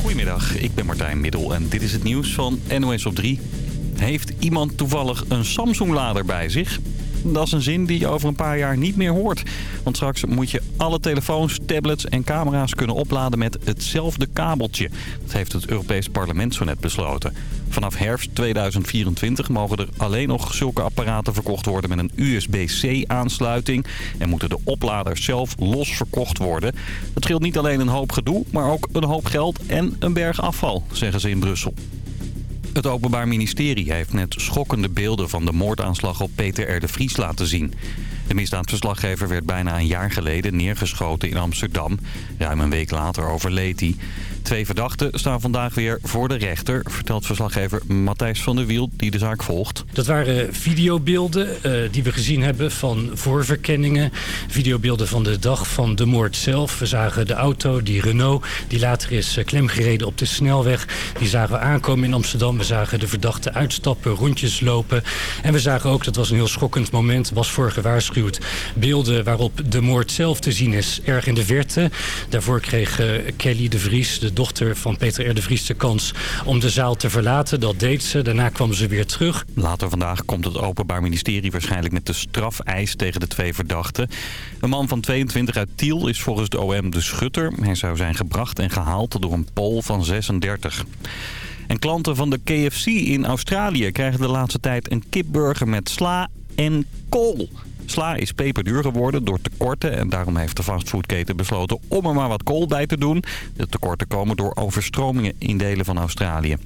Goedemiddag, ik ben Martijn Middel en dit is het nieuws van NOS op 3. Heeft iemand toevallig een Samsung-lader bij zich? Dat is een zin die je over een paar jaar niet meer hoort. Want straks moet je alle telefoons, tablets en camera's kunnen opladen met hetzelfde kabeltje. Dat heeft het Europees Parlement zo net besloten. Vanaf herfst 2024 mogen er alleen nog zulke apparaten verkocht worden met een USB-C-aansluiting. En moeten de opladers zelf los verkocht worden. Dat scheelt niet alleen een hoop gedoe, maar ook een hoop geld en een berg afval, zeggen ze in Brussel. Het Openbaar Ministerie heeft net schokkende beelden van de moordaanslag op Peter R. de Vries laten zien. De misdaadverslaggever werd bijna een jaar geleden neergeschoten in Amsterdam. Ruim een week later overleed hij. Twee verdachten staan vandaag weer voor de rechter, vertelt verslaggever Matthijs van der Wiel, die de zaak volgt. Dat waren videobeelden uh, die we gezien hebben van voorverkenningen. Videobeelden van de dag van de moord zelf. We zagen de auto, die Renault, die later is uh, klemgereden op de snelweg. Die zagen we aankomen in Amsterdam. We zagen de verdachten uitstappen, rondjes lopen. En we zagen ook, dat was een heel schokkend moment, was voor gewaarschuwd. Beelden waarop de moord zelf te zien is, erg in de verte. Daarvoor kreeg uh, Kelly de Vries, de dochter van Peter R. de Vries de kans om de zaal te verlaten. Dat deed ze. Daarna kwam ze weer terug. Later vandaag komt het Openbaar Ministerie waarschijnlijk met de strafeis tegen de twee verdachten. Een man van 22 uit Tiel is volgens de OM de schutter. Hij zou zijn gebracht en gehaald door een Pool van 36. En klanten van de KFC in Australië krijgen de laatste tijd een kipburger met sla en kool. Sla is peperduur geworden door tekorten en daarom heeft de fastfoodketen besloten om er maar wat kool bij te doen. De tekorten komen door overstromingen in delen van Australië.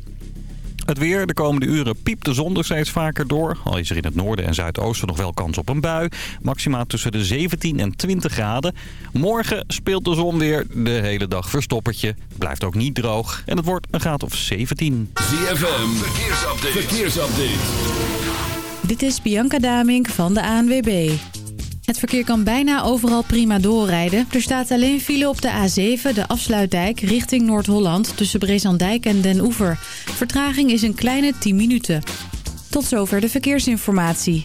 Het weer, de komende uren piept de zon er steeds vaker door. Al is er in het noorden en zuidoosten nog wel kans op een bui. Maximaal tussen de 17 en 20 graden. Morgen speelt de zon weer de hele dag verstoppertje. Blijft ook niet droog. En het wordt een graad of 17. ZFM, verkeersupdate. verkeersupdate. Dit is Bianca Damink van de ANWB. Het verkeer kan bijna overal prima doorrijden. Er staat alleen file op de A7, de afsluitdijk, richting Noord-Holland... tussen Brezandijk en Den Oever. Vertraging is een kleine 10 minuten. Tot zover de verkeersinformatie.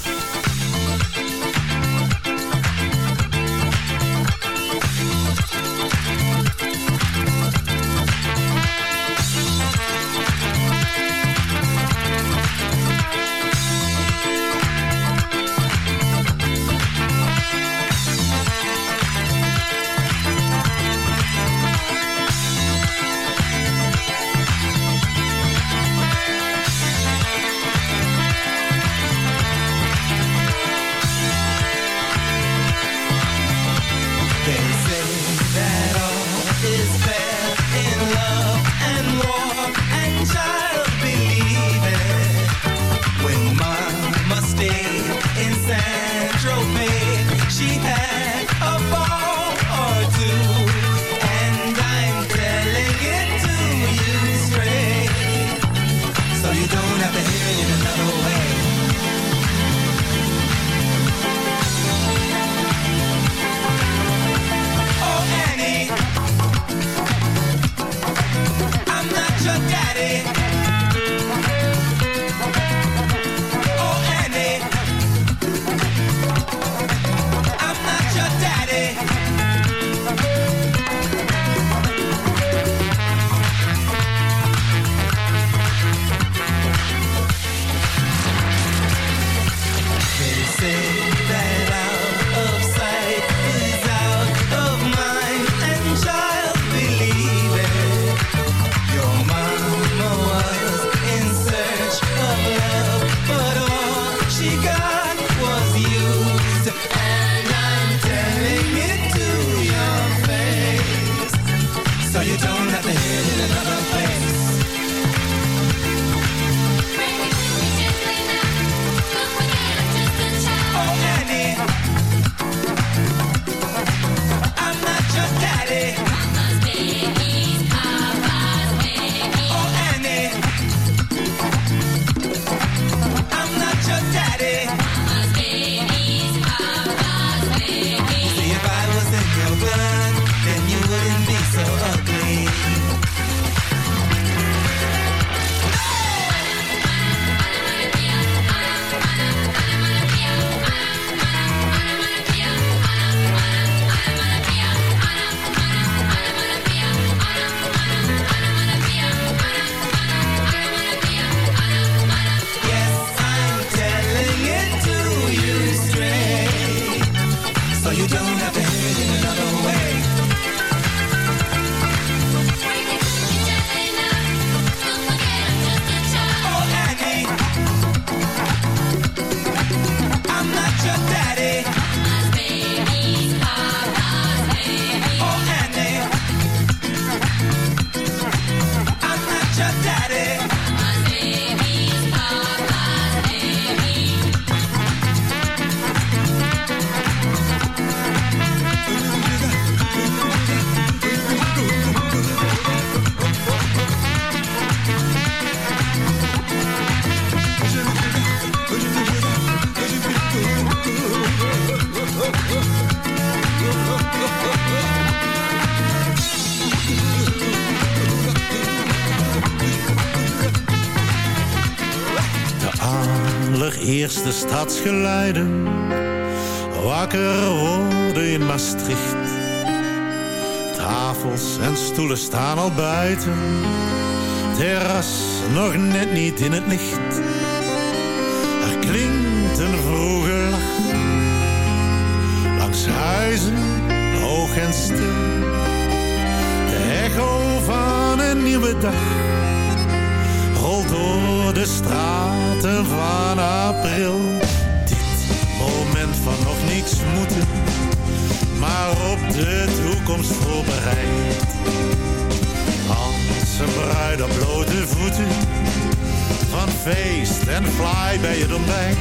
Van feest en fly bij het ontbijt.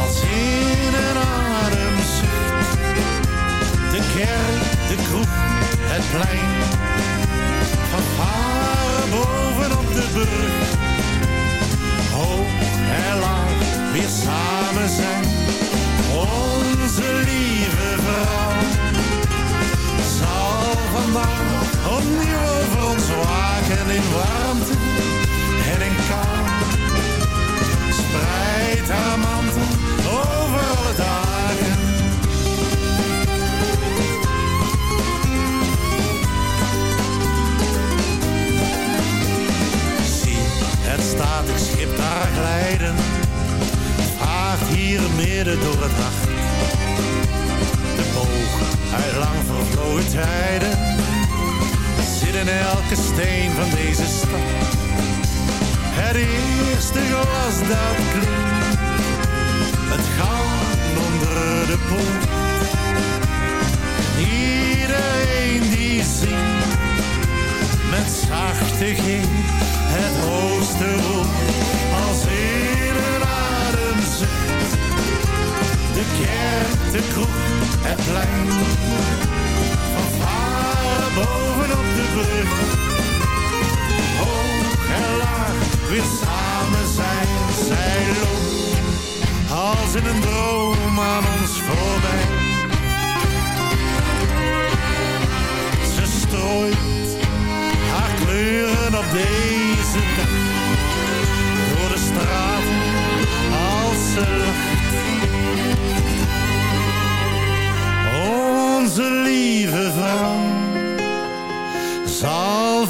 Als in een ademzucht, de kerk, de kroeg, het plein. Van bovenop de brug. Hoog en laag weer samen zijn. Onze lieve vrouw zal vandaag opnieuw over ons waken in warmte en in kou. Spreid haar mantel over alle dagen staat ik schip daar glijden. Vaart hier midden door het nacht. De boog uit lang vervlogen tijden. Zit in elke steen van deze stad. Het eerste glas dat klinkt. Het goud onder de poort. Iedereen die zingt. Met zachte ging het hoogste roep als in een ademzucht. De kerk, de kroeg, het plein, bovenop de brug. Hoog en laag, weer samen zijn, zij loopt als in een droom aan ons voorbij. Ze strooit haar kleuren op deze dag. Door de straat als ze.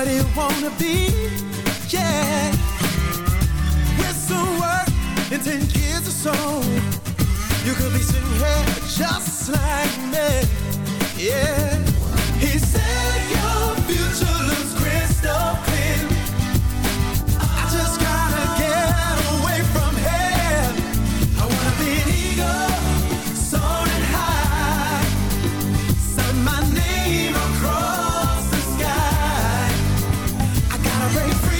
What you wanna be? Yeah. With some work in ten years or so, you could be sitting here just like me. Yeah. Break free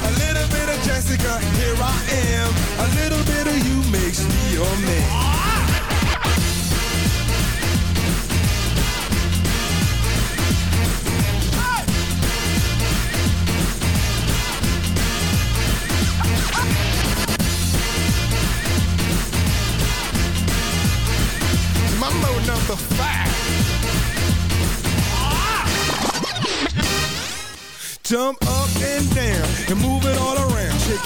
Bit Jessica, here I am. A little bit of you makes me your man. Number five. Jump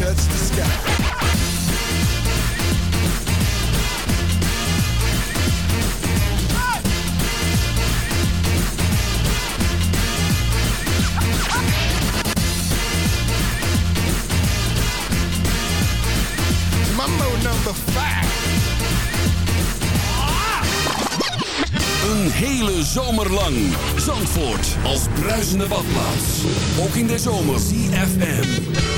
touch the sky. Number five. Een hele zomer lang. Zandvoort als bruisende badplaats. Ook in de zomer. CFM.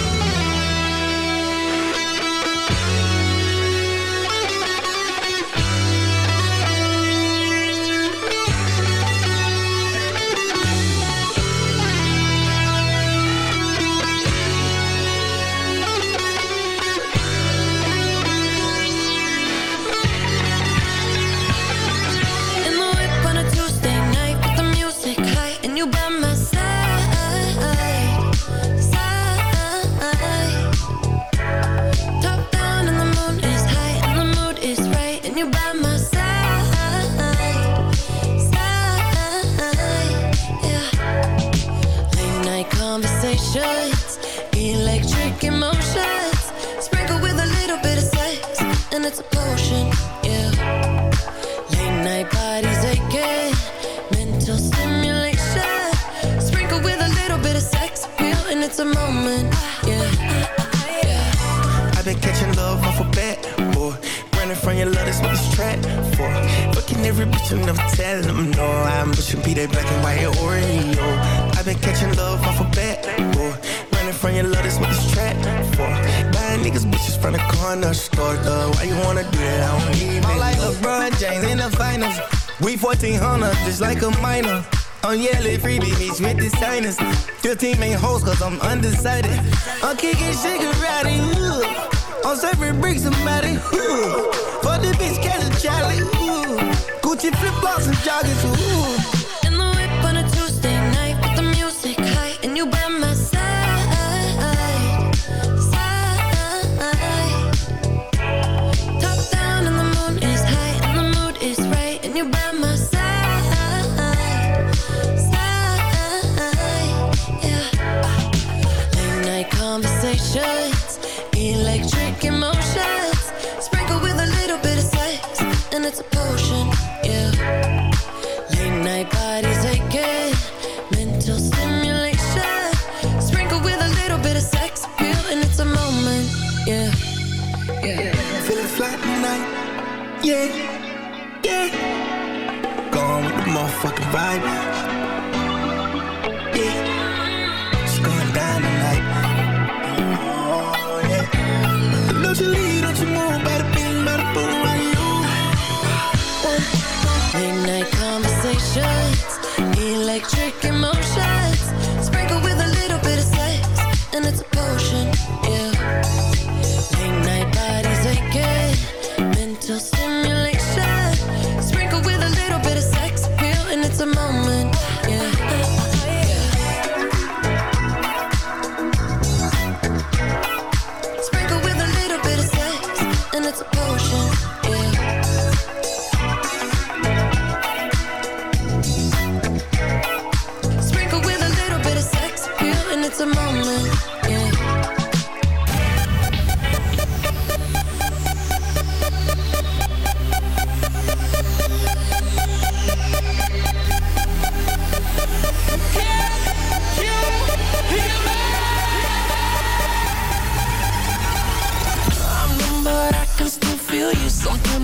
Hoes cause I'm undecided. I'm kicking shigarati, ooh. I'm serving bricks somebody, ooh. For the bitch, catch a Charlie, ooh. Gucci flip flops and joggers, ooh.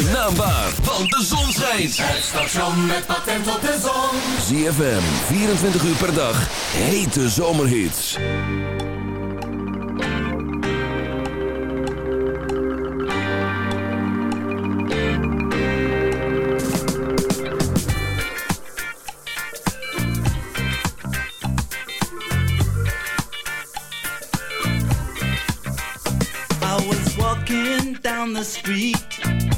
zijn naam de zon schijnt. Het station met patent op de zon. ZFM, 24 uur per dag, hete zomerhits. I was walking down the street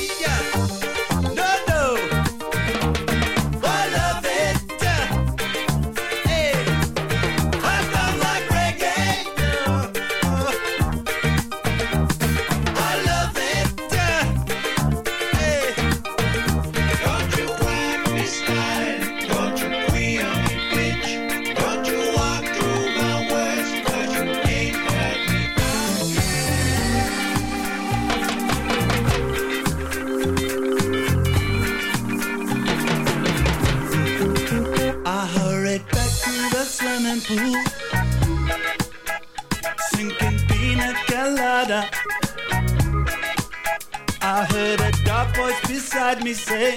Yeah. Pool, sinking pina colada. I heard a dark voice beside me say,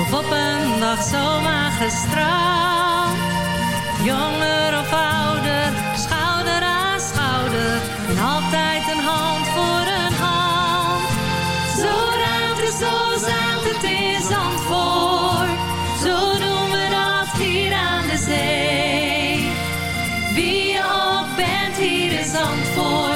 Of op een dag zomaar gestraald. Jonger of ouder, schouder aan schouder, en altijd een hand voor een hand. Zo ruimt het, zo zaad het in Zandvoort, zo doen we dat hier aan de zee. Wie je ook bent hier in Zandvoort,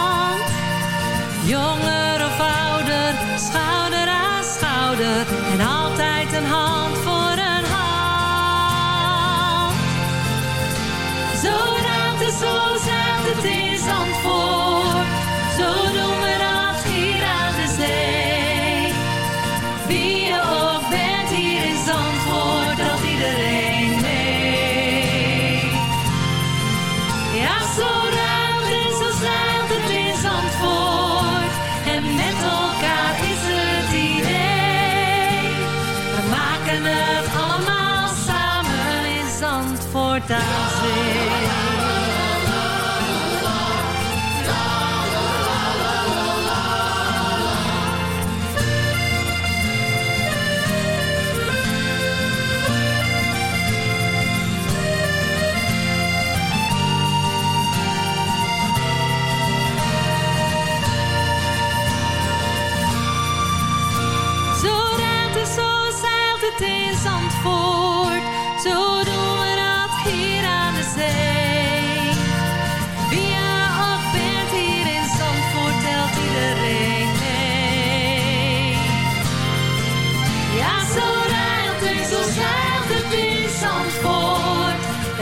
jonger of ouder, schouder aan schouder en altijd een hand voor een hand. Zo raakt het, zo zaad het in Zandvoort. dancing.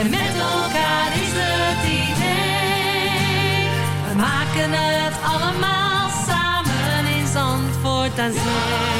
En met elkaar is het idee. We maken het allemaal samen in Zandvoort aan Zee.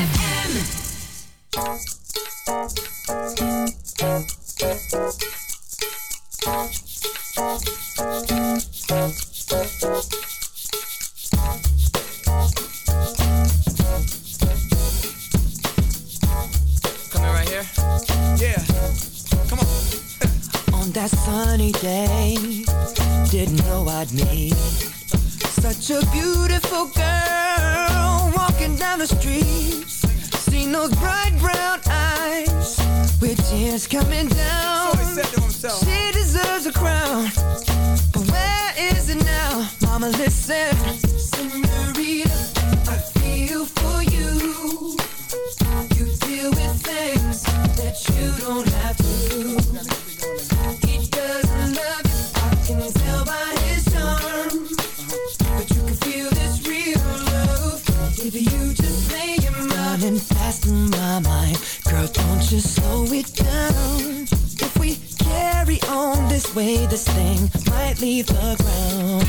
Way, this thing might leave the ground.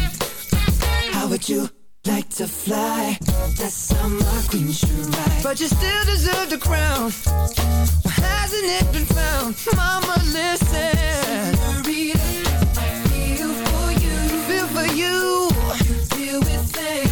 How would you like to fly? That's how my queen should ride. But you still deserve the crown. Why hasn't it been found? Mama, listen. Senorita, I feel for you. Feel for you. You deal with things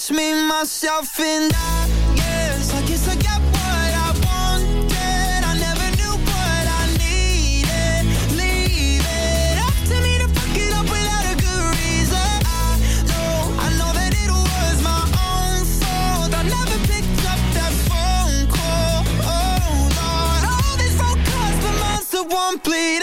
just me, myself, and I. Yes, I guess I got what I wanted. I never knew what I needed. Leave it up to me to fuck it up without a good reason. I know, I know that it was my own fault. I never picked up that phone call. Oh Lord, all these phone calls for months that won't bleed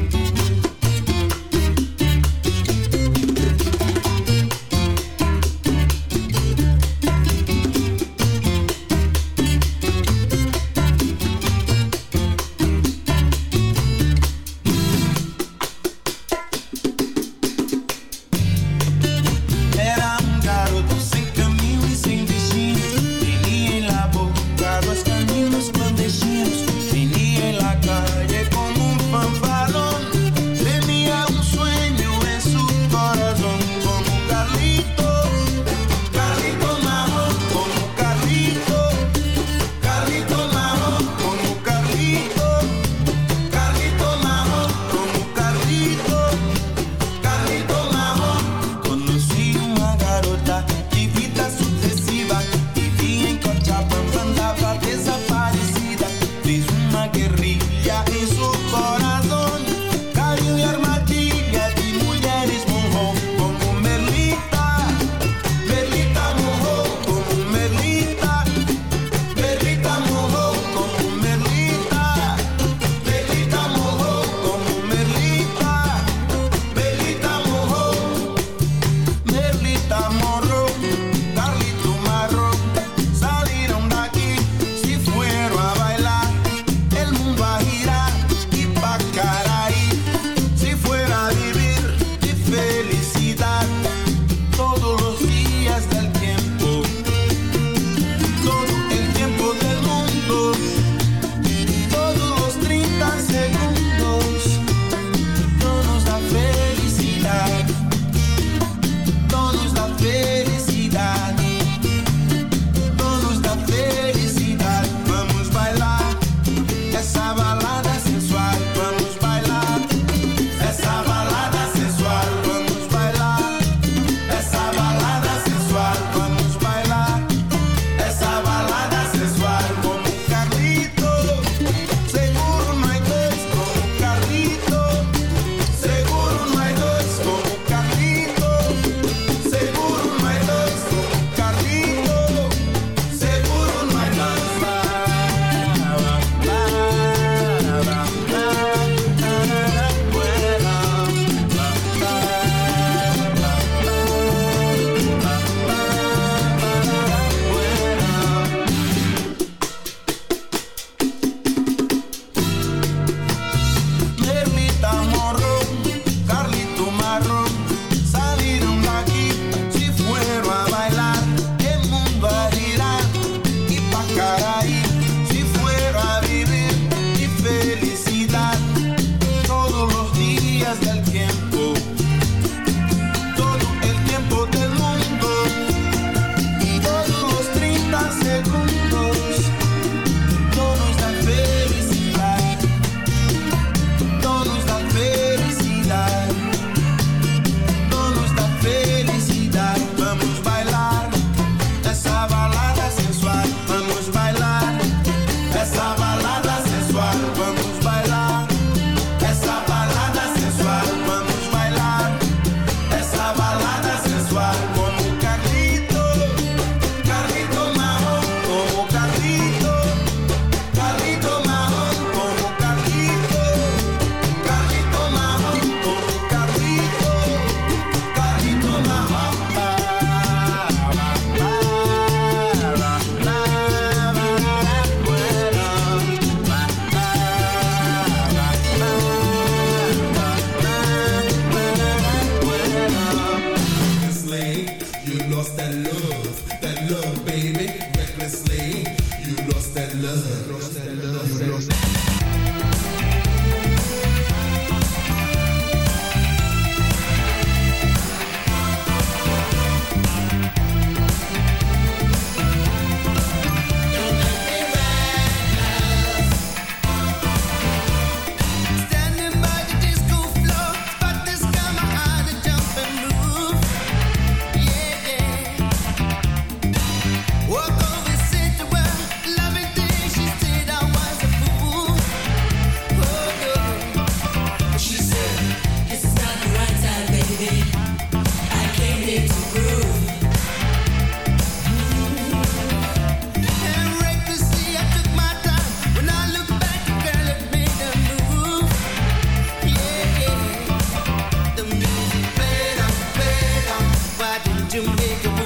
to make a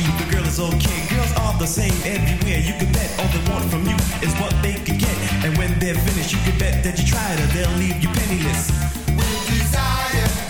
you. The girl is okay. Girls are the same everywhere. You can bet all they want from you is what they can get. And when they're finished, you can bet that you tried or they'll leave you penniless. With desire.